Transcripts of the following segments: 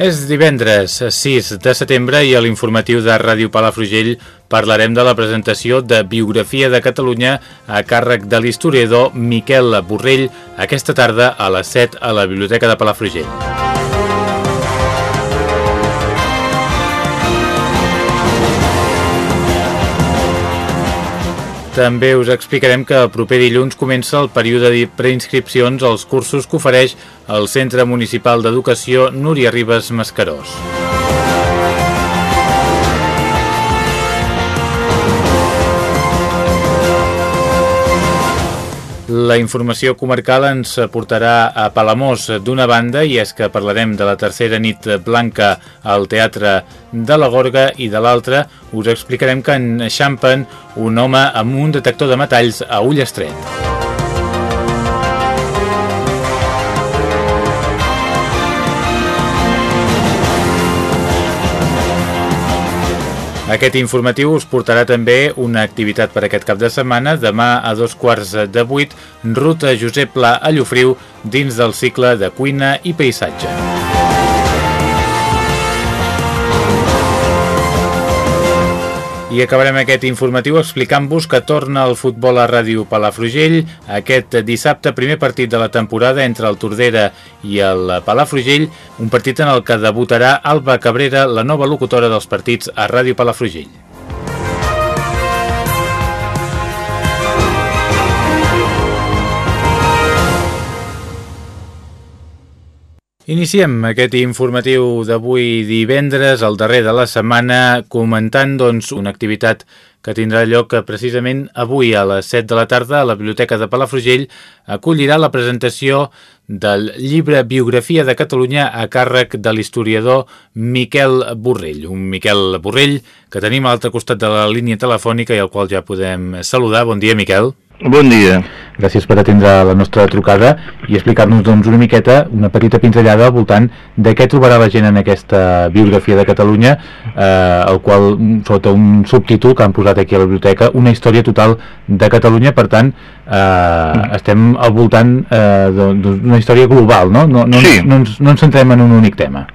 És divendres 6 de setembre i a l'informatiu de Ràdio Palafrugell parlarem de la presentació de Biografia de Catalunya a càrrec de l'historiador Miquel Borrell aquesta tarda a les 7 a la Biblioteca de Palafrugell. També us explicarem que el proper dilluns comença el període de preinscripcions als cursos que ofereix el Centre Municipal d'Educació Núria Ribes Mascarós. La informació comarcal ens portarà a Palamós d'una banda i és que parlarem de la tercera nit blanca al Teatre de la Gorga i de l'altra us explicarem que enxampen un home amb un detector de metalls a ull estret. Aquest informatiu us portarà també una activitat per aquest cap de setmana. Demà a dos quarts de vuit, ruta Josep Pla a Llofriu dins del cicle de cuina i paisatge. I acabarem aquest informatiu explicant-vos que torna el futbol a Ràdio Palafrugell aquest dissabte, primer partit de la temporada entre el Tordera i el Palafrugell, un partit en el que debutarà Alba Cabrera, la nova locutora dels partits a Ràdio Palafrugell. Iniciem aquest informatiu d'avui divendres, el darrer de la setmana, comentant doncs, una activitat que tindrà lloc precisament avui a les 7 de la tarda a la Biblioteca de Palafrugell acollirà la presentació del llibre Biografia de Catalunya a càrrec de l'historiador Miquel Borrell. Un Miquel Borrell que tenim a l'altre costat de la línia telefònica i al qual ja podem saludar. Bon dia, Miquel. Bon dia. Gràcies per atendre la nostra trucada i explicar-nos doncs, una miqueta, una petita pinzellada al voltant de què trobarà la gent en aquesta biografia de Catalunya, eh, el qual, sota un subtítol que han posat aquí a la biblioteca, una història total de Catalunya, per tant, eh, mm. estem al voltant eh, d'una història global, no? No, no, sí. no, ens, no ens centrem en un únic tema.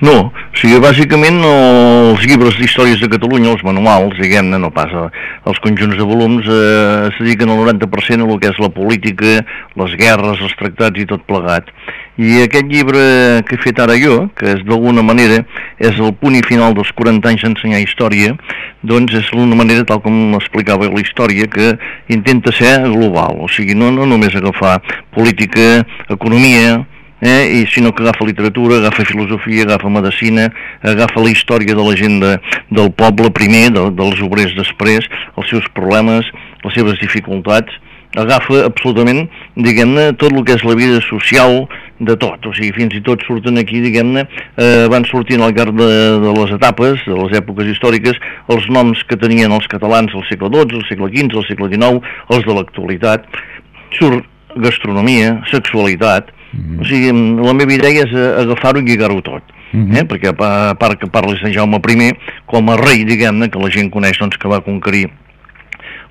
No, o sigui, bàsicament els llibres d'històries de Catalunya, els manuals, diguem-ne, no passa, els conjunts de volums eh, es dediquen al 90% a el que és la política, les guerres, els tractats i tot plegat. I aquest llibre que he fet ara jo, que és d'alguna manera és el punt i final dels 40 anys d'ensenyar història, doncs és una manera, tal com explicava la història, que intenta ser global, o sigui, no, no només agafar política, economia, eh, i sinó que agafa literatura, agafa filosofia, agafa medicina, agafa la història de la gent de, del poble primer, de, dels obrers després, els seus problemes, les seves dificultats, agafa absolutament, diguem-ne, tot el que és la vida social de tot, o sigui, fins i tot surten aquí, diguem-ne, eh, van sortint al llarg de, de les etapes, de les èpoques històriques, els noms que tenien els catalans al segle XII, al segle XV, al segle XIX, els de l'actualitat, surt gastronomia, sexualitat, -hmm. O sigui, la meva idea és agafar-ho i lligar-ho tot. Mm -hmm. eh? perquè a part que parli Sant Jaume I com a rei, diguem-ne, que la gent coneix doncs, que va conquerir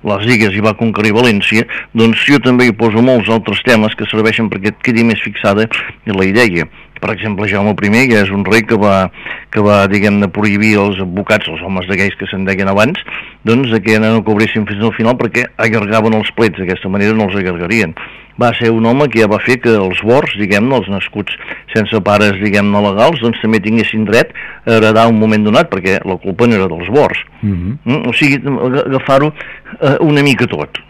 les Illes i va conquerir València, doncs jo també hi poso molts altres temes que serveixen perquè et quedi més fixada la idea. Per exemple, Jaume I ja és un rei que va, que va diguem-ne, prohibir els advocats, els homes de gais que se'n deien abans, doncs que no cobressin fins al final perquè allargaven els plets, d'aquesta manera no els allargarien va ser un home que ja va fer que els bors, diguem-ne, els nascuts sense pares, diguem-ne, legals, doncs també tinguessin dret a heredar un moment donat, perquè la culpa no era dels bors. -huh. mm? O sigui, agafar-ho eh, una mica tot.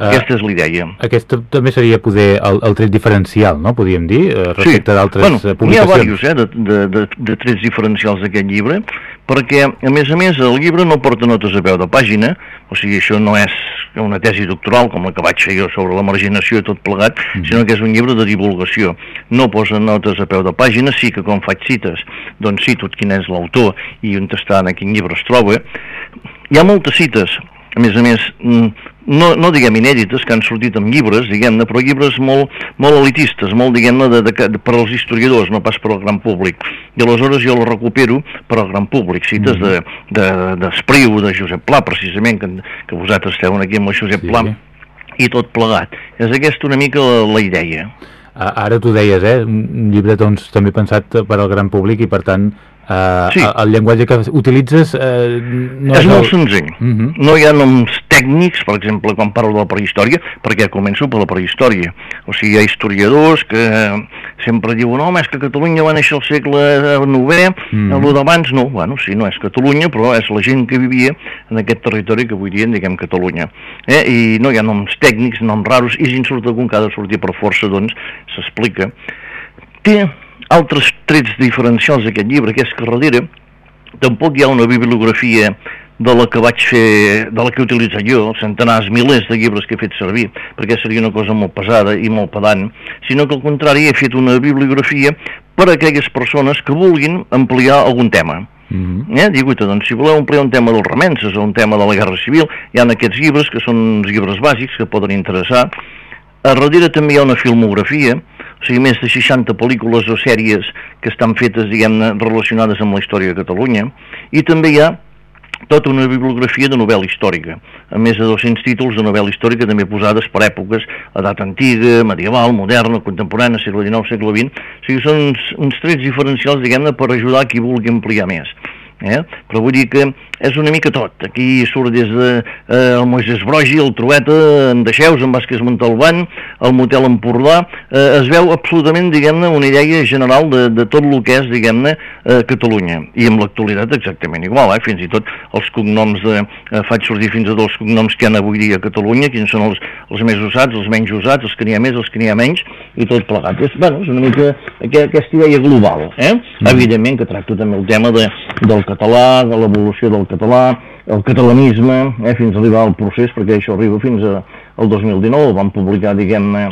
Uh, Aquesta és l'idea. Aquest també seria poder el, el tret diferencial, no? Podríem dir, respecte sí. d'altres bueno, publicacions. N'hi ha diversos, eh, de, de, de, de trets diferencials d'aquest llibre. perquè, a més a més, el llibre no porta notes a peu de pàgina, o sigui, això no és una tesi doctoral com la que vaig fer jo sobre la marginació i tot plegat, mm. sinó que és un llibre de divulgació. No posa notes a peu de pàgina, sí que quan faig cites, doncs cito quin és l'autor i on està en quin llibre es troba. Hi ha moltes cites, a més a més, mm, no, no diguem inèdites, que han sortit amb llibres, diguem-ne, però llibres molt, molt elitistes, molt, diguem-ne, de, de, de, per als historiadors, no pas per al gran públic. I aleshores jo la recupero per al gran públic, cites mm -hmm. d'Espriu, de, de, de Josep Pla, precisament, que, que vosaltres esteu aquí amb el Josep sí. Pla, i tot plegat. És aquesta una mica la, la idea. Ara tu deies, eh? Un llibre doncs, també pensat per al gran públic i per tant Uh, sí. el, llenguatge que utilitzes uh, no és, és molt el... senzill. Uh mhm. -huh. No hi ha noms tècnics, per exemple, quan parlo de la prehistòria, perquè començo per la prehistòria. O sigui, hi ha historiadors que sempre diuen, home, és que Catalunya va néixer al segle IX, uh -huh. el d'abans no. Bueno, sí, no és Catalunya, però és la gent que vivia en aquest territori que avui dia en diguem Catalunya. Eh? I no hi ha noms tècnics, noms raros, i si en surt algun que ha de sortir per força, doncs s'explica. Té altres trets diferencials d'aquest llibre, que és que darrere tampoc hi ha una bibliografia de la que vaig fer, de la que he utilitzat jo, centenars, milers de llibres que he fet servir, perquè seria una cosa molt pesada i molt pedant, sinó que al contrari he fet una bibliografia per a aquelles persones que vulguin ampliar algun tema. Mm -hmm. eh? Dic, doncs, si voleu ampliar un tema dels remenses o un tema de la Guerra Civil, hi ha aquests llibres que són uns llibres bàsics que poden interessar. A darrere també hi ha una filmografia, o sigui, més de 60 pel·lícules o sèries que estan fetes, diguem-ne, relacionades amb la història de Catalunya, i també hi ha tota una bibliografia de novel·la històrica, a més de 200 títols de novel·la històrica també posades per èpoques, edat antiga, medieval, moderna, contemporània, segle XIX, segle XX, o sigui, són uns, uns trets diferencials, diguem-ne, per ajudar qui vulgui ampliar més. Eh? Però vull dir que és una mica tot. Aquí surt des de eh, el Moisés Brogi, el Trueta, en Deixeus, en Vázquez Montalbán, el Motel Empordà, eh, es veu absolutament, diguem-ne, una idea general de, de tot el que és, diguem-ne, eh, Catalunya. I amb l'actualitat exactament igual, eh? fins i tot els cognoms de... Eh, faig sortir fins a dos cognoms que hi ha avui dia a Catalunya, quins són els, els més usats, els menys usats, els que n'hi ha més, els que n'hi ha menys, i tot plegat. És, bueno, és una mica aquesta idea global, eh? Mm. Evidentment que tracto també el tema de, del català, de l'evolució del català, el catalanisme, eh, fins a arribar al procés, perquè això arriba fins a, al 2019, el van publicar, diguem-ne,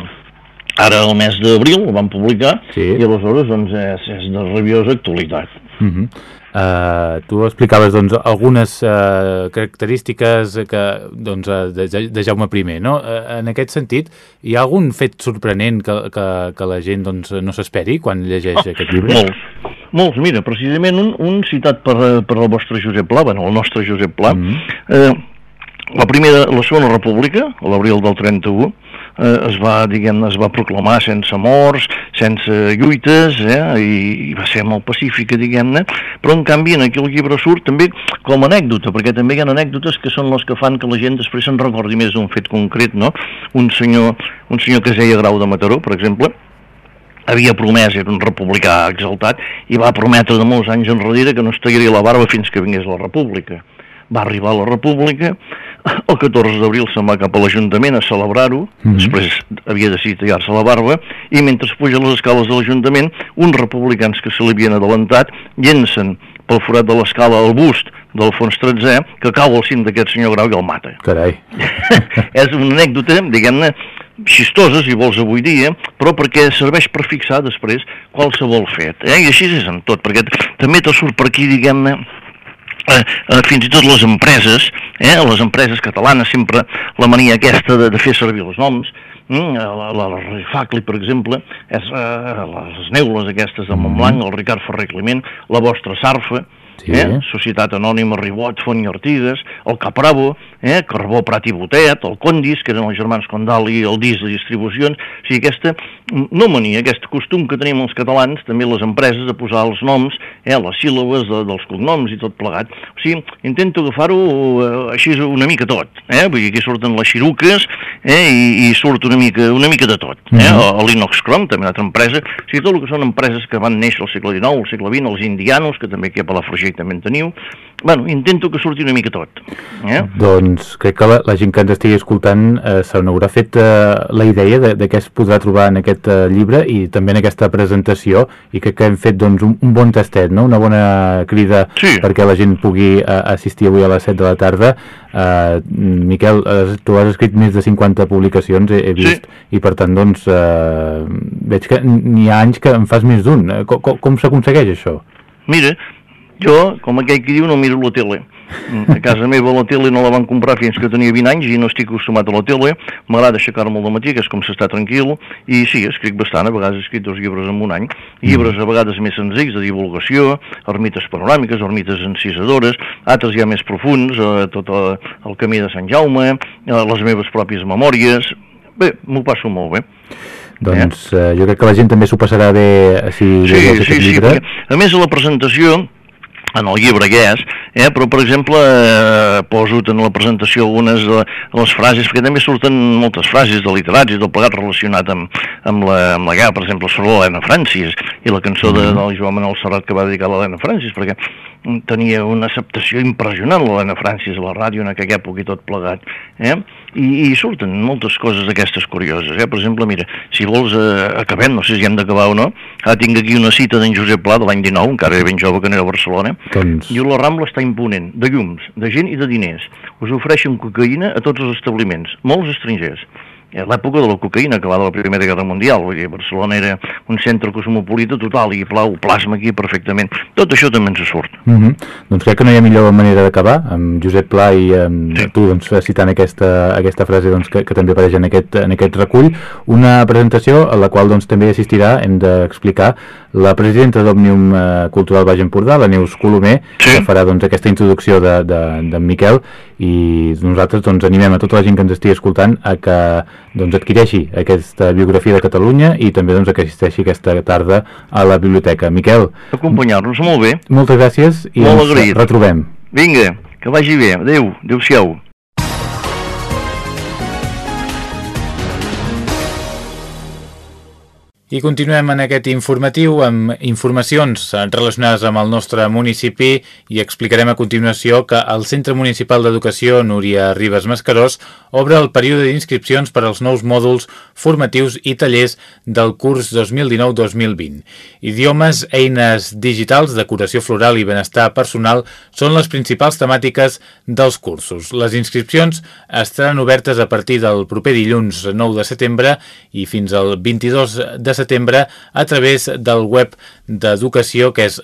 ara el mes d'abril, el van publicar, sí. i aleshores doncs, és, és de rabiosa actualitat. Uh -huh. uh, tu explicaves doncs, algunes uh, característiques que, doncs, uh, de, de Jaume I, no? Uh, en aquest sentit, hi ha algun fet sorprenent que, que, que la gent doncs, no s'esperi quan llegeix oh, aquest llibre? Molts, molts, mira, precisament un, un citat per, per el vostre Josep Pla, bueno, el nostre Josep Pla, mm -hmm. eh, la primera, la segona república, l'abril del 31, eh, es va, diguem es va proclamar sense morts, sense lluites, eh, i, i va ser molt pacífica, diguem-ne, però en canvi en aquell llibre surt també com a anècdota, perquè també hi ha anècdotes que són les que fan que la gent després se'n recordi més d'un fet concret, no? Un senyor, un senyor que es deia Grau de Mataró, per exemple, havia promès, era un republicà exaltat, i va prometre de molts anys enrere que no es tallaria la barba fins que vingués la república. Va arribar a la república, el 14 d'abril se'n va cap a l'Ajuntament a celebrar-ho, mm -hmm. després havia decidit tallar-se la barba, i mentre puja les escales de l'Ajuntament, uns republicans que se li havien adelantat llencen pel forat de l'escala el bust d'Alfons XIII, que cau al cim d'aquest senyor Grau i el mata. Carai. és una anècdota, diguem-ne, xistoses, si vols, avui dia, però perquè serveix per fixar després qualsevol fet. Eh? I així és en tot, perquè també te surt per aquí, diguem-ne, eh, eh, fins i tot les empreses, eh, les empreses catalanes, sempre la mania aquesta de, de fer servir els noms, mm, la, la, la Rifacli, per exemple, és, eh, les neules aquestes de Montblanc, el Ricard Ferrer Climent, la vostra Sarfa, sí. eh? Societat Anònima Ribot, Font i Artigas, el Capravo, eh? Carbó Prat i Botet, el Condis, que eren els germans Condal i el DIS de distribucions, o sigui, aquesta no mania, aquest costum que tenim els catalans, també les empreses, de posar els noms, eh? les síl·labes de, dels cognoms i tot plegat. O sigui, intento agafar-ho eh, així una mica tot, eh? Vull dir, aquí surten les xiruques eh? I, i surt una mica, una mica de tot. Eh? Mm -hmm. L'Inox Chrome, també una altra empresa, o sigui, tot el que són empreses que van néixer al segle XIX, al segle XX, els indianos, que també aquí a Palafrugell també en teniu, bueno, intento que surti una mica tot. Eh? Doncs crec que la, la gent que ens estigui escoltant eh, se n'haurà fet eh, la idea de, de què es podrà trobar en aquest eh, llibre i també en aquesta presentació i crec que hem fet doncs, un, un bon tastet, no? una bona crida sí. perquè la gent pugui eh, assistir avui a les 7 de la tarda. Eh, Miquel, eh, tu has escrit més de 50 publicacions, he, he vist, sí. i per tant doncs, eh, veig que n'hi ha anys que en fas més d'un. Eh, com, com, com s'aconsegueix això? Mira, jo, com aquell que diu, no miro la tele. A casa meva la tele no la van comprar fins que tenia 20 anys i no estic acostumat a la tele. M'agrada aixecar-me al matí, que és com s'està tranquil, i sí, escric bastant, a vegades he escrit dos llibres en un any, llibres a vegades més senzills de divulgació, ermites panoràmiques, ermites encisadores, altres ja més profuns, eh, tot el, el camí de Sant Jaume, eh, les meves pròpies memòries... Bé, m'ho passo molt bé. Doncs eh, jo crec que la gent també s'ho passarà bé si sí, sí, sí, perquè, a més a la presentació en el llibre hi és, eh? però per exemple eh, poso en la presentació algunes de les frases, perquè també surten moltes frases de literats i del plegat relacionat amb, amb, la, amb la guerra, per exemple, sobre l'Helena Francis i la cançó de, mm-hmm. del Joan Manuel Serrat que va dedicar a l'Helena Francis, perquè tenia una acceptació impressionant l'Helena Francis a la ràdio en aquella època i tot plegat. Eh? I, I surten moltes coses d'aquestes curioses. Eh? Per exemple, mira, si vols, eh, acabem, no sé si hem d'acabar o no, ara tinc aquí una cita d'en Josep Pla de l'any 19, encara era ben jove que era a Barcelona, doncs... i la Rambla està imponent, de llums, de gent i de diners. Us ofereixen cocaïna a tots els establiments, molts estrangers l'època de la cocaïna, acabada la Primera Guerra Mundial, vull dir, Barcelona era un centre cosmopolita total i plau, plasma aquí perfectament. Tot això també ens surt. Mm -hmm. Doncs crec que no hi ha millor manera d'acabar, amb Josep Pla i amb sí. tu doncs, citant aquesta, aquesta frase doncs, que, que també apareix en aquest, en aquest recull, una presentació a la qual doncs, també assistirà, hem d'explicar, la presidenta d'Òmnium eh, Cultural Baix Empordà, la Neus Colomer, sí. que farà doncs, aquesta introducció d'en de, de, de Miquel i nosaltres doncs, animem a tota la gent que ens estigui escoltant a que doncs, adquireixi aquesta biografia de Catalunya i també doncs, que assisteixi aquesta tarda a la biblioteca. Miquel. Acompanyar-nos, molt bé. Moltes gràcies i molt ens agraït. retrobem. Vinga, que vagi bé. Adéu, adéu-siau. I continuem en aquest informatiu amb informacions relacionades amb el nostre municipi i explicarem a continuació que el Centre Municipal d'Educació Núria Ribes Mascarós obre el període d'inscripcions per als nous mòduls formatius i tallers del curs 2019-2020. Idiomes, eines digitals, decoració floral i benestar personal són les principals temàtiques dels cursos. Les inscripcions estaran obertes a partir del proper dilluns 9 de setembre i fins al 22 de setembre a través del web d'educació que és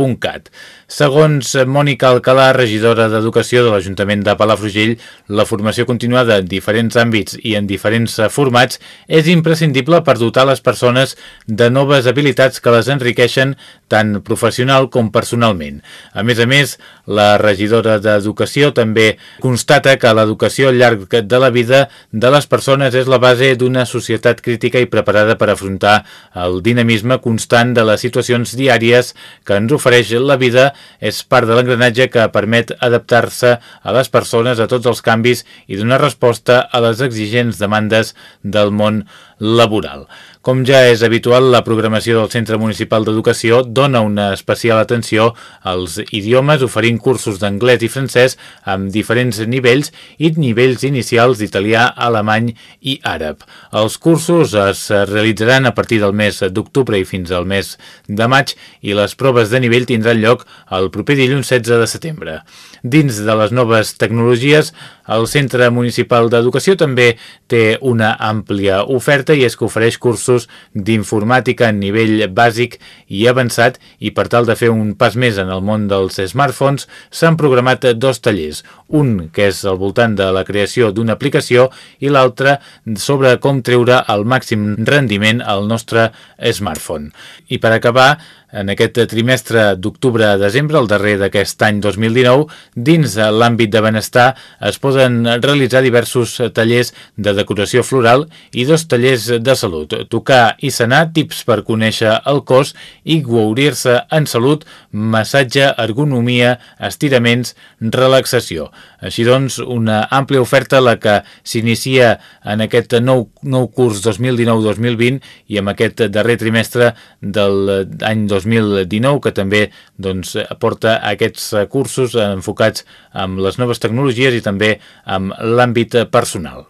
educaciopalafrugell.cat. Segons Mònica Alcalà, regidora d'Educació de l'Ajuntament de Palafrugell, la formació continuada en diferents àmbits i en diferents formats és imprescindible per dotar les persones de noves habilitats que les enriqueixen tant professional com personalment. A més a més, la regidora d'Educació també constata que l'educació al llarg de la vida de les persones és la base d'una societat crítica i preparada per afrontar el dinamisme constant de les situacions diàries que ens ofereix la vida és part de l'engranatge que permet adaptar-se a les persones a tots els canvis i donar resposta a les exigents demandes del món laboral. Com ja és habitual, la programació del Centre Municipal d'Educació dona una especial atenció als idiomes oferint cursos d'anglès i francès amb diferents nivells i nivells inicials d'italià, alemany i àrab. Els cursos es realitzaran a partir del mes d'octubre i fins al mes de maig i les proves de nivell tindran lloc el proper dilluns 16 de setembre. Dins de les noves tecnologies, el Centre Municipal d'Educació també té una àmplia oferta i és que ofereix cursos d'informàtica en nivell bàsic i avançat i per tal de fer un pas més en el món dels smartphones s'han programat dos tallers, un que és al voltant de la creació d'una aplicació i l'altre sobre com treure el màxim rendiment al nostre smartphone. I per acabar, en aquest trimestre d'octubre a desembre, el darrer d'aquest any 2019, dins l'àmbit de benestar es poden realitzar diversos tallers de decoració floral i dos tallers de salut, tocar i sanar, tips per conèixer el cos i guaurir-se en salut, massatge, ergonomia, estiraments, relaxació. Així doncs, una àmplia oferta la que s'inicia en aquest nou, nou curs 2019-2020 i amb aquest darrer trimestre de l'any 2019 2019, que també doncs, aporta aquests cursos enfocats amb les noves tecnologies i també amb l'àmbit personal.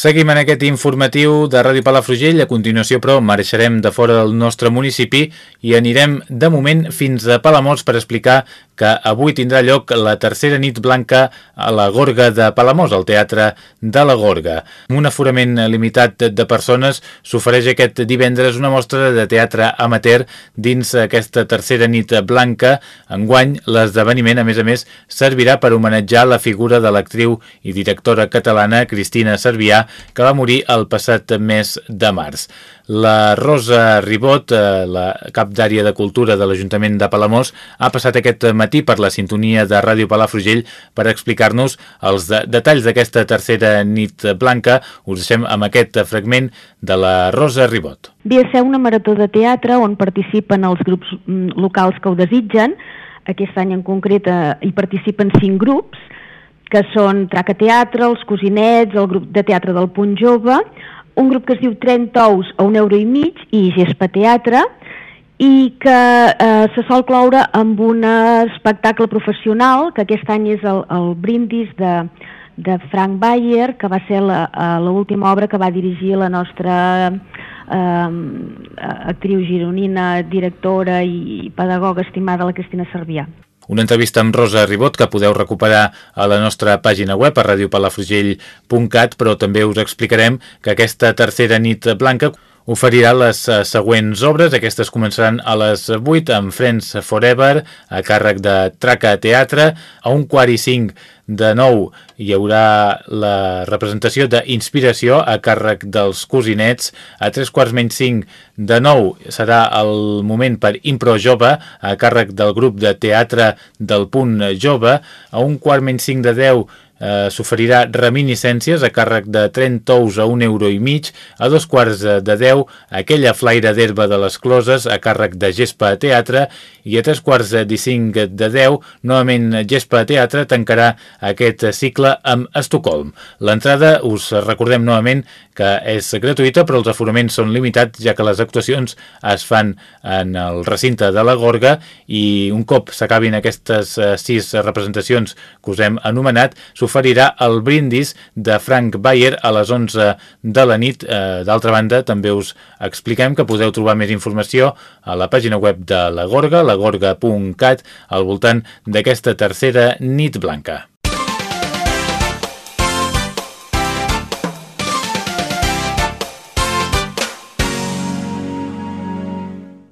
Seguim en aquest informatiu de Ràdio Palafrugell. A continuació, però, marxarem de fora del nostre municipi i anirem, de moment, fins a Palamós per explicar que avui tindrà lloc la tercera nit blanca a la Gorga de Palamós, al Teatre de la Gorga. Amb un aforament limitat de persones s'ofereix aquest divendres una mostra de teatre amateur dins aquesta tercera nit blanca. Enguany, l'esdeveniment, a més a més, servirà per homenatjar la figura de l'actriu i directora catalana Cristina Servià, que va morir el passat mes de març. La Rosa Ribot, eh, la cap d'àrea de cultura de l'Ajuntament de Palamós, ha passat aquest matí per la sintonia de Ràdio Palafrugell per explicar-nos els de detalls d'aquesta tercera nit blanca. Us deixem amb aquest fragment de la Rosa Ribot. Ve a ser una marató de teatre on participen els grups mm, locals que ho desitgen. Aquest any en concret eh, hi participen cinc grups, que són Traca Teatre, els Cosinets, el grup de teatre del Punt Jove, un grup que es diu 30 ous a un euro i mig i Gespa Teatre, i que eh, se sol cloure amb un espectacle professional, que aquest any és el, el brindis de, de Frank Bayer, que va ser eh, l'última obra que va dirigir la nostra eh, actriu gironina, directora i pedagoga estimada, la Cristina Servià. Una entrevista amb Rosa Ribot que podeu recuperar a la nostra pàgina web a radiopalafrugell.cat, però també us explicarem que aquesta tercera nit blanca oferirà les eh, següents obres. Aquestes començaran a les 8 amb Friends Forever, a càrrec de Traca Teatre, a un quart i cinc de nou hi haurà la representació d'Inspiració a càrrec dels cosinets. A tres quarts menys cinc de nou serà el moment per Impro Jove a càrrec del grup de teatre del Punt Jove. A un quart menys cinc de deu eh, s'oferirà reminiscències a càrrec de 30 ous a un euro i mig, a dos quarts de 10 aquella flaire d'herba de les closes a càrrec de gespa a teatre i a tres quarts de 5 de 10 novament gespa a teatre tancarà aquest cicle amb Estocolm. L'entrada us recordem novament que és gratuïta però els aforaments són limitats ja que les actuacions es fan en el recinte de la Gorga i un cop s'acabin aquestes eh, sis representacions que us hem anomenat s'oferirà el brindis de Frank Bayer a les 11 de la nit. Eh, D'altra banda, també us expliquem que podeu trobar més informació a la pàgina web de la Gorga, lagorga.cat, al voltant d'aquesta tercera nit blanca.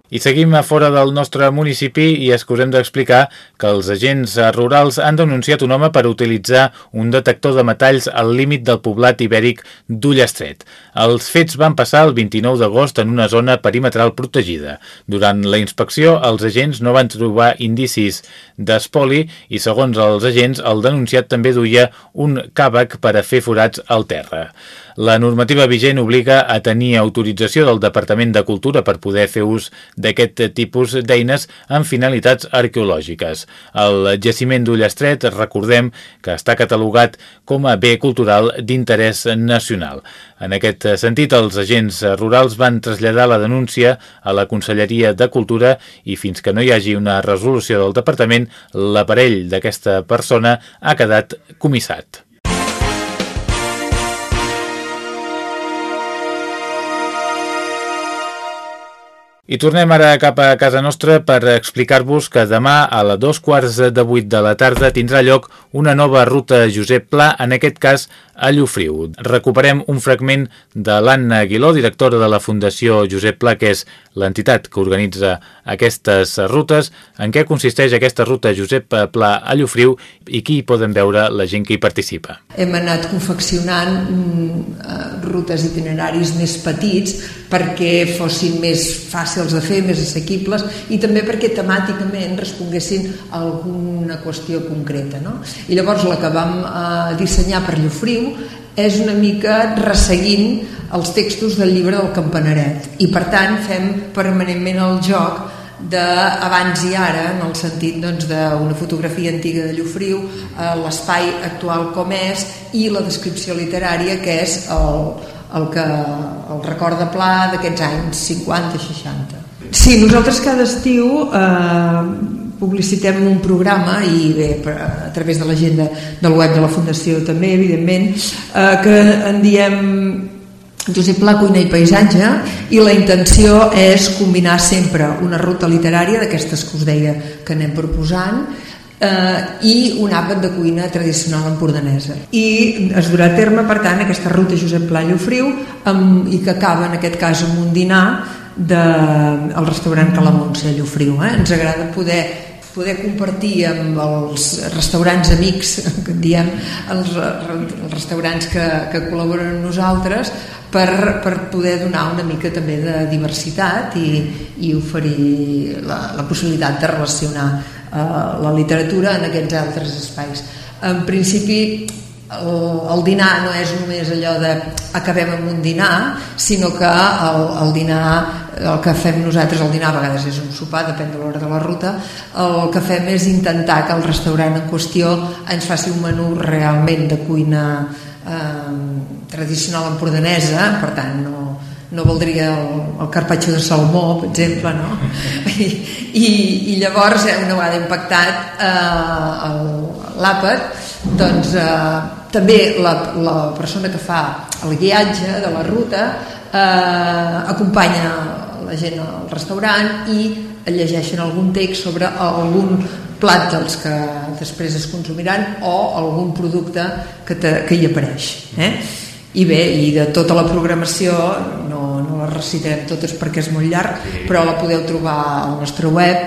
I seguim a fora del nostre municipi i hem d'explicar que els agents rurals han denunciat un home per utilitzar un detector de metalls al límit del poblat ibèric d'Ullestret. Els fets van passar el 29 d'agost en una zona perimetral protegida. Durant la inspecció, els agents no van trobar indicis d'espoli i, segons els agents, el denunciat també duia un càvec per a fer forats al terra. La normativa vigent obliga a tenir autorització del Departament de Cultura per poder fer ús d'aquest tipus d'eines amb finalitats arqueològiques. El jaciment d'Ullestret, recordem que està catalogat com a bé cultural d'interès nacional. En aquest sentit, els agents rurals van traslladar la denúncia a la Conselleria de Cultura i fins que no hi hagi una resolució del departament, l'aparell d'aquesta persona ha quedat comissat. I tornem ara cap a casa nostra per explicar-vos que demà a les dos quarts de vuit de la tarda tindrà lloc una nova ruta Josep Pla, en aquest cas a Llofriu. Recuperem un fragment de l'Anna Aguiló, directora de la Fundació Josep Pla, que és l'entitat que organitza aquestes rutes. En què consisteix aquesta ruta Josep Pla a Llofriu i qui hi poden veure la gent que hi participa? Hem anat confeccionant mm, eh, rutes itineraris més petits perquè fossin més fàcils de fer, més assequibles i també perquè temàticament responguessin a alguna qüestió concreta. No? I llavors la que vam eh, dissenyar per Llofriu és una mica resseguint els textos del llibre del Campaneret i per tant fem permanentment el joc d'abans i ara en el sentit doncs, d'una fotografia antiga de Llofriu eh, l'espai actual com és i la descripció literària que és el, el que el record de pla d'aquests anys 50-60. Sí, nosaltres cada estiu eh, publicitem un programa i bé, a través de l'agenda del web de la Fundació també, evidentment, eh, que en diem Josep Pla, Cuina i Paisatge i la intenció és combinar sempre una ruta literària d'aquestes que us deia que anem proposant eh, i un àpat de cuina tradicional empordanesa. I es durà a terme, per tant, aquesta ruta Josep Pla Llofriu amb, i que acaba, en aquest cas, amb un dinar del de, restaurant Calamontse a Llofriu. Eh? Ens agrada poder poder compartir amb els restaurants amics, que en diem, els, els restaurants que, que col·laboren amb nosaltres, per, per poder donar una mica també de diversitat i, i oferir la, la possibilitat de relacionar eh, la literatura en aquests altres espais. En principi, el, el dinar no és només allò de acabem amb un dinar, sinó que el, el dinar, el que fem nosaltres, el dinar a vegades és un sopar, depèn de l'hora de la ruta, el que fem és intentar que el restaurant en qüestió ens faci un menú realment de cuina eh, tradicional empordanesa, per tant no, no voldria el, el carpaccio de salmó, per exemple, no? I, i, i llavors, eh, una vegada impactat eh, l'àpat, doncs eh, també la, la persona que fa el guiatge de la ruta eh, acompanya la gent al restaurant i llegeixen algun text sobre algun plat dels que després es consumiran o algun producte que, te, que hi apareix eh? i bé, i de tota la programació no, no la recitarem totes perquè és molt llarg però la podeu trobar al nostre web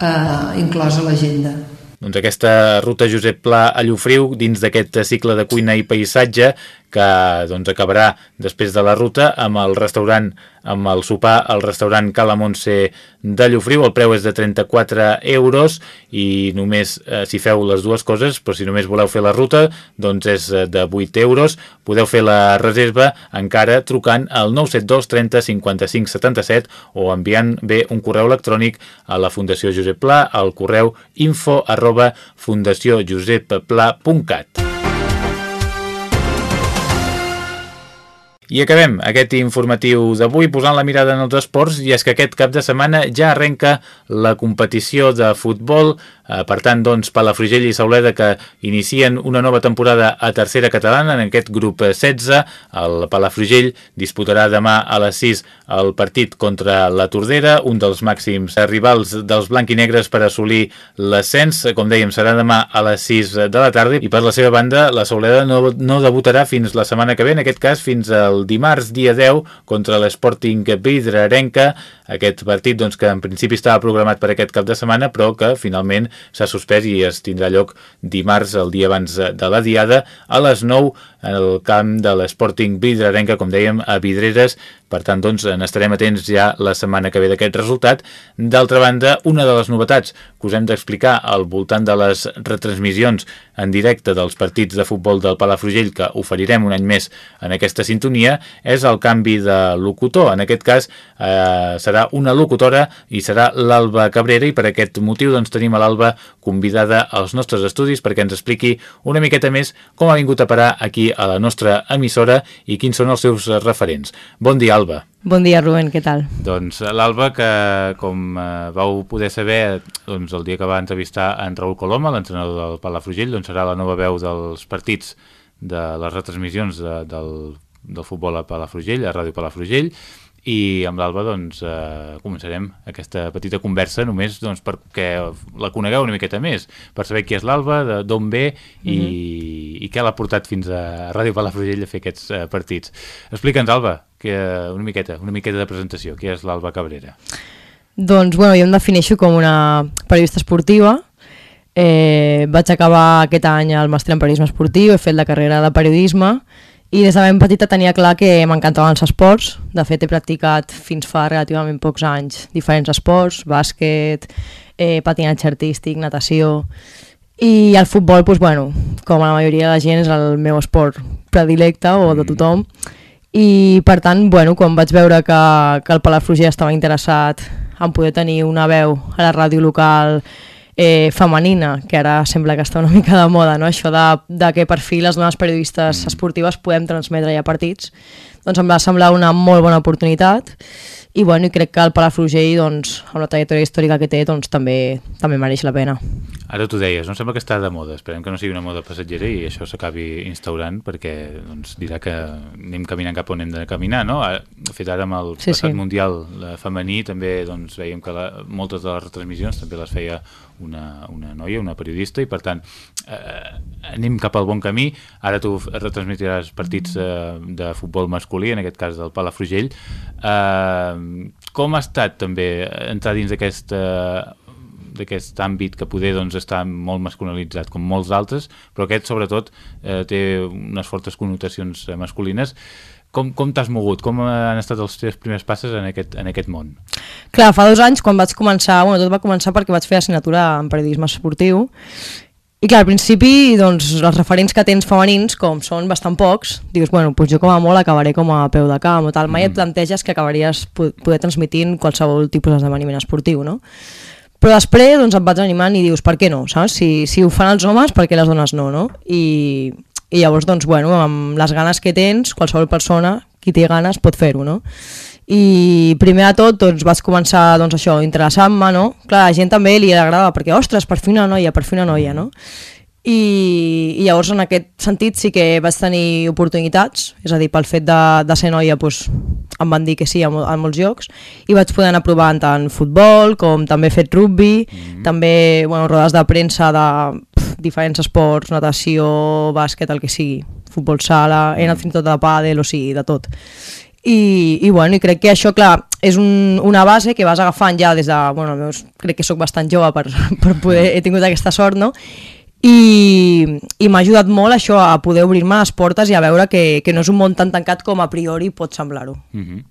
eh, inclosa l'agenda doncs aquesta ruta Josep Pla a Llofriu dins d'aquest cicle de cuina i paisatge que doncs, acabarà després de la ruta amb el restaurant amb el sopar al restaurant Cala Montse de Llofriu. El preu és de 34 euros i només eh, si feu les dues coses, però si només voleu fer la ruta, doncs és eh, de 8 euros. Podeu fer la reserva encara trucant al 972 30 55 77 o enviant bé un correu electrònic a la Fundació Josep Pla al correu info arroba fundaciojoseppla.cat. I acabem aquest informatiu d'avui posant la mirada en els esports i és que aquest cap de setmana ja arrenca la competició de futbol Eh, per tant, doncs, Palafrugell i Sauleda que inicien una nova temporada a tercera catalana en aquest grup 16. El Palafrugell disputarà demà a les 6 el partit contra la Tordera, un dels màxims rivals dels blanquinegres per assolir l'ascens. Com dèiem, serà demà a les 6 de la tarda i per la seva banda la Sauleda no, no debutarà fins la setmana que ve, en aquest cas fins el dimarts dia 10 contra l'Sporting Arenca. Aquest partit doncs, que en principi estava programat per aquest cap de setmana però que finalment s'ha suspès i es tindrà lloc dimarts, el dia abans de la diada, a les 9 en el camp de l'Sporting Vidrarenca, com dèiem, a Vidreres. Per tant, doncs, n'estarem atents ja la setmana que ve d'aquest resultat. D'altra banda, una de les novetats que us hem d'explicar al voltant de les retransmissions en directe dels partits de futbol del Palafrugell que oferirem un any més en aquesta sintonia és el canvi de locutor. En aquest cas eh, serà una locutora i serà l'Alba Cabrera i per aquest motiu doncs, tenim a l'Alba convidada als nostres estudis perquè ens expliqui una miqueta més com ha vingut a parar aquí a la nostra emissora i quins són els seus referents. Bon dia, Alba. Bon dia, Rubén, què tal? Doncs l'Alba, que com eh, vau poder saber doncs, el dia que va entrevistar en Raül Coloma, l'entrenador del Palafrugell, doncs serà la nova veu dels partits de les retransmissions de, del, del futbol a Palafrugell, a Ràdio Palafrugell, i amb l'Alba doncs, eh, començarem aquesta petita conversa només doncs, perquè la conegueu una miqueta més, per saber qui és l'Alba, d'on ve i, mm -hmm. i què l'ha portat fins a Ràdio Palafrugell a fer aquests eh, partits. Explica'ns, Alba, que, una miqueta, una miqueta de presentació, qui és l'Alba Cabrera? Doncs, bueno, jo em defineixo com una periodista esportiva, eh, vaig acabar aquest any el màster en periodisme esportiu, he fet la carrera de periodisme i des de ben petita tenia clar que m'encantaven els esports. De fet, he practicat fins fa relativament pocs anys diferents esports, bàsquet, eh, patinatge artístic, natació... I el futbol, doncs, bueno, com a la majoria de la gent, és el meu esport predilecte o de mm. tothom. I, per tant, bueno, quan vaig veure que, que el Palafrugell estava interessat en poder tenir una veu a la ràdio local eh, femenina, que ara sembla que està una mica de moda, no? això de, de que per fi les dones periodistes mm. esportives podem transmetre ja partits, doncs em va semblar una molt bona oportunitat i, bueno, i crec que el Palafrugell, doncs, amb la trajectòria històrica que té, doncs, també, també mereix la pena. Ara t'ho deies, no sembla que està de moda, esperem que no sigui una moda passatgera i això s'acabi instaurant perquè doncs, dirà que anem caminant cap on hem de caminar, no? Fet, ara amb el sí, passat sí. Mundial femení també doncs, veiem que la, moltes de les retransmissions també les feia una, una noia, una periodista, i per tant eh, anem cap al bon camí. Ara tu retransmitiràs partits eh, de futbol masculí, en aquest cas del Palafrugell. Eh, com ha estat també entrar dins d'aquest d'aquest àmbit que poder doncs, estar molt masculinitzat com molts altres, però aquest sobretot eh, té unes fortes connotacions eh, masculines com, com t'has mogut? Com han estat els teus primers passes en aquest, en aquest món? Clar, fa dos anys, quan vaig començar, bueno, tot va començar perquè vaig fer assignatura en periodisme esportiu, i clar, al principi, doncs, els referents que tens femenins, com són bastant pocs, dius, bueno, doncs jo com a molt acabaré com a peu de camp o tal. Mai mm. et planteges que acabaries poder transmitint qualsevol tipus d'esdeveniment esportiu, no? Però després doncs, et vaig animant i dius, per què no? Saps? Si, si ho fan els homes, per què les dones no? no? I, i llavors, doncs, bueno, amb les ganes que tens, qualsevol persona, qui té ganes, pot fer-ho, no? I primer de tot, doncs, vaig començar, doncs, això, interessant-me, no? Clar, a la gent també li agradava, perquè, ostres, per fi una noia, per fi una noia, no? I, i llavors en aquest sentit sí que vaig tenir oportunitats, és a dir, pel fet de, de ser noia doncs, em van dir que sí a, a molts llocs i vaig poder anar provant tant futbol com també he fet rugby, mm -hmm. també bueno, rodes de premsa de diferents esports, natació, bàsquet, el que sigui, futbol sala, he anat fins tot de pàdel, o sigui, de tot. I, i, bueno, i crec que això, clar, és un, una base que vas agafant ja des de... Bueno, meus, crec que sóc bastant jove per, per poder... He tingut aquesta sort, no? i, i m'ha ajudat molt això a poder obrir-me les portes i a veure que, que no és un món tan tancat com a priori pot semblar-ho. Uh -huh.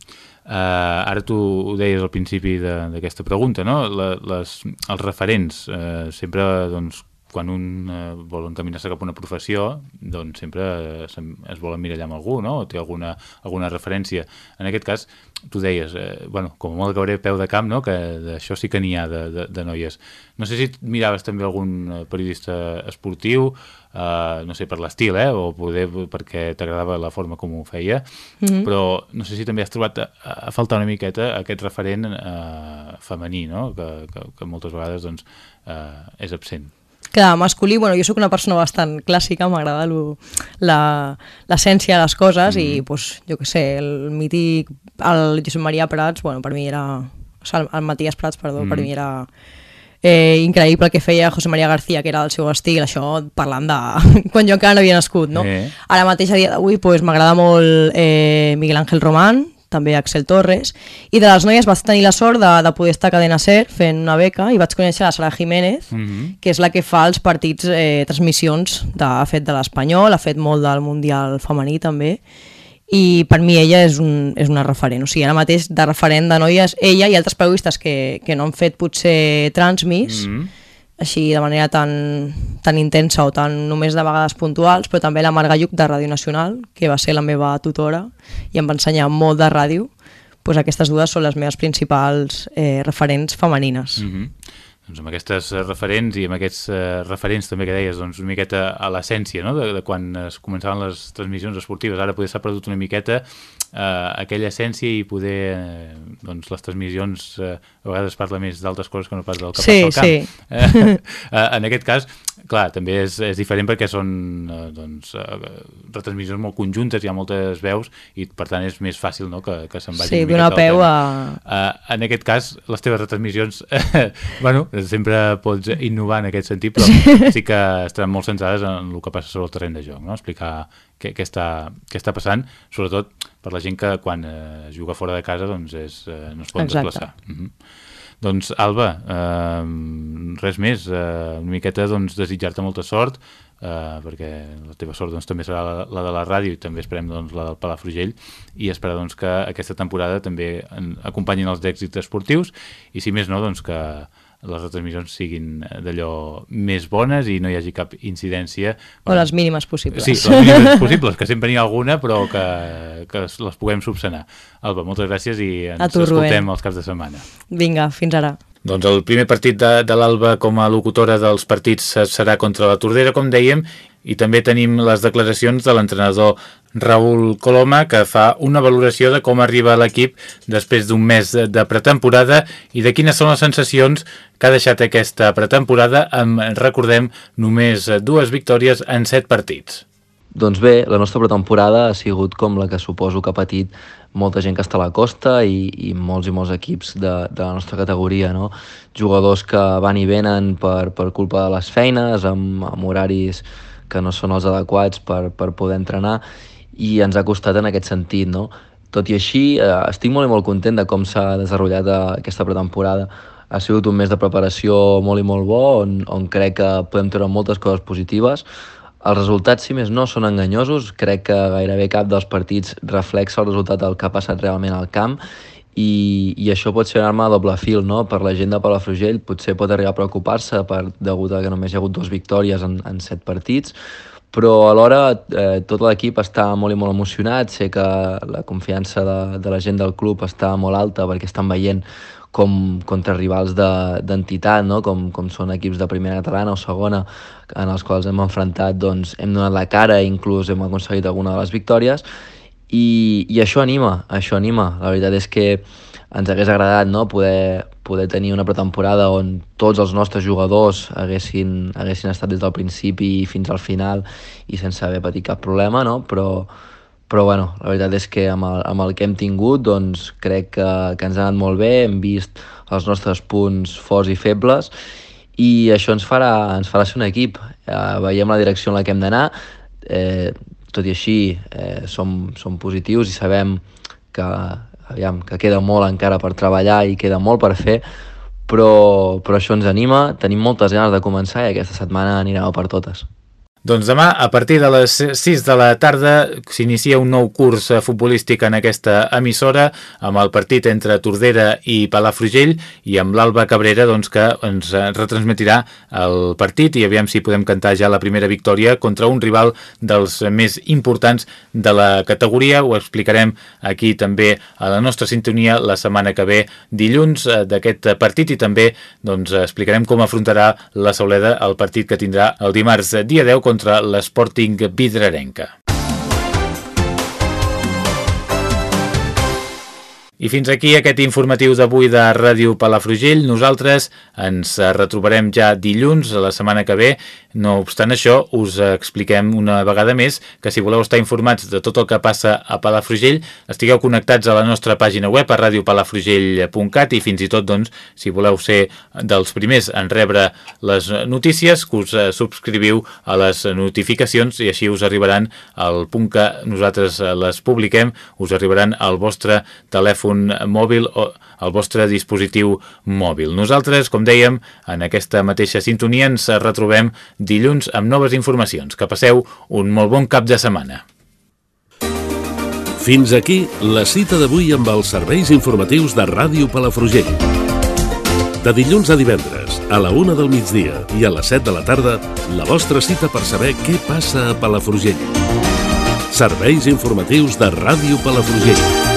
uh, ara tu ho deies al principi d'aquesta pregunta, no? La, les, els referents uh, sempre doncs, quan un eh, vol encaminar-se cap a una professió, doncs sempre es, es vol emmirallar amb algú, no? O té alguna, alguna referència. En aquest cas, tu deies, eh, bueno, com molt cauré peu de camp, no? Que d'això sí que n'hi ha de, de, de noies. No sé si miraves també algun eh, periodista esportiu, eh, no sé, per l'estil, eh? O poder perquè t'agradava la forma com ho feia, mm -hmm. però no sé si també has trobat a, a faltar una miqueta aquest referent eh, femení, no? Que, que, que moltes vegades, doncs, eh, és absent. Clar, masculí, bueno, jo sóc una persona bastant clàssica, m'agrada l'essència de les coses mm. i, pues, jo que sé, el mític, el Josep Maria Prats, bueno, per mi era... O sigui, el Matías Prats, perdó, mm. per mi era eh, increïble el que feia José María García, que era el seu estil, això parlant de quan jo encara no havia nascut, no? Eh. Ara mateix, a dia d'avui, pues, m'agrada molt eh, Miguel Ángel Román, també Axel Torres, i de les noies vaig tenir la sort de, de poder estar a Cadena Ser fent una beca i vaig conèixer la Sara Jiménez, mm -hmm. que és la que fa els partits, eh, transmissions, de, ha fet de l'Espanyol, ha fet molt del Mundial femení també, i per mi ella és, un, és una referent, o sigui, ara mateix de referent de noies, ella i altres periodistes que, que no han fet potser transmis, mm -hmm així de manera tan, tan intensa o tan només de vegades puntuals, però també la Marga Lluc de Ràdio Nacional, que va ser la meva tutora i em va ensenyar molt de ràdio, doncs aquestes dues són les meves principals eh, referents femenines. Mm -hmm. Doncs amb aquestes referents i amb aquests eh, referents també que deies, doncs una miqueta a l'essència no? de, de quan es començaven les transmissions esportives, ara poder s'ha perdut una miqueta eh, aquella essència i poder eh, doncs les transmissions eh, a vegades parla més d'altres coses que no pas del que sí, passa al camp. Sí. Eh, eh, en aquest cas, clar, també és, és diferent perquè són eh, doncs, eh, retransmissions molt conjuntes, hi ha moltes veus i per tant és més fàcil no, que, que se'n vagi sí, una peu a... Eh, en aquest cas, les teves retransmissions bueno, sempre pots innovar en aquest sentit, però sí, sí que estaran molt centrades en el que passa sobre el terreny de joc, no? explicar què, què, està, què està passant, sobretot per la gent que quan eh, juga fora de casa doncs és, eh, no es pot Exacte. desplaçar. Uh mhm. -huh. Doncs Alba, eh, res més, eh, una miqueta doncs, desitjar-te molta sort, eh, perquè la teva sort doncs, també serà la, la de la ràdio i també esperem doncs, la del Palafrugell i esperar doncs, que aquesta temporada també acompanyin els èxits esportius i si més no, doncs, que les retransmissions siguin d'allò més bones i no hi hagi cap incidència. O les mínimes possibles. Sí, les mínimes possibles, que sempre n'hi ha alguna, però que, que les puguem subsanar. Alba, moltes gràcies i ens escoltem els caps de setmana. Vinga, fins ara. Doncs el primer partit de, de l'Alba com a locutora dels partits serà contra la Tordera, com dèiem, i també tenim les declaracions de l'entrenador Raül Coloma, que fa una valoració de com arriba l'equip després d'un mes de pretemporada i de quines són les sensacions que ha deixat aquesta pretemporada amb, recordem, només dues victòries en set partits. Doncs bé, la nostra pretemporada ha sigut com la que suposo que ha patit molta gent que està a la costa i, i molts i molts equips de, de la nostra categoria, no? Jugadors que van i venen per, per culpa de les feines, amb, amb horaris que no són els adequats per, per poder entrenar i ens ha costat en aquest sentit, no? Tot i així, eh, estic molt i molt content de com s'ha desenvolupat aquesta pretemporada. Ha sigut un mes de preparació molt i molt bo, on, on crec que podem treure moltes coses positives. Els resultats, si més no, són enganyosos. Crec que gairebé cap dels partits reflexa el resultat del que ha passat realment al camp i, i això pot ser una arma de doble fil no? per la gent de Palafrugell, potser pot arribar a preocupar-se per, degut a que només hi ha hagut dues victòries en, en set partits, però alhora eh, tot l'equip està molt i molt emocionat, sé que la confiança de, de la gent del club està molt alta perquè estan veient com contra rivals d'entitat, de, no? com, com són equips de primera catalana o segona, en els quals hem enfrontat, doncs hem donat la cara i inclús hem aconseguit alguna de les victòries, i, i això anima, això anima. La veritat és que ens hagués agradat no? poder, poder tenir una pretemporada on tots els nostres jugadors haguessin, haguessin estat des del principi fins al final i sense haver patit cap problema, no? però, però bueno, la veritat és que amb el, amb el que hem tingut doncs, crec que, que ens ha anat molt bé, hem vist els nostres punts forts i febles i això ens farà, ens farà ser un equip. Eh, veiem la direcció en la que hem d'anar, eh, tot i així, eh, som, som positius i sabem que, aviam, que queda molt encara per treballar i queda molt per fer, però, però això ens anima, tenim moltes ganes de començar i aquesta setmana anirem per totes. Doncs demà, a partir de les 6 de la tarda, s'inicia un nou curs futbolístic en aquesta emissora, amb el partit entre Tordera i Palafrugell, i amb l'Alba Cabrera, doncs, que ens retransmetirà el partit, i aviam si podem cantar ja la primera victòria contra un rival dels més importants de la categoria. Ho explicarem aquí també a la nostra sintonia la setmana que ve, dilluns, eh, d'aquest partit, i també doncs, explicarem com afrontarà la Sauleda el partit que tindrà el dimarts dia 10 contra l'Sporting Vidrarenca. I fins aquí aquest informatiu d'avui de Ràdio Palafrugell. Nosaltres ens retrobarem ja dilluns, la setmana que ve. No obstant això, us expliquem una vegada més que si voleu estar informats de tot el que passa a Palafrugell, estigueu connectats a la nostra pàgina web a radiopalafrugell.cat i fins i tot, doncs, si voleu ser dels primers en rebre les notícies, que us subscriviu a les notificacions i així us arribaran al punt que nosaltres les publiquem, us arribaran al vostre telèfon telèfon mòbil o al vostre dispositiu mòbil. Nosaltres, com dèiem, en aquesta mateixa sintonia ens retrobem dilluns amb noves informacions. Que passeu un molt bon cap de setmana. Fins aquí la cita d'avui amb els serveis informatius de Ràdio Palafrugell. De dilluns a divendres, a la una del migdia i a les 7 de la tarda, la vostra cita per saber què passa a Palafrugell. Serveis informatius de Ràdio Palafrugell.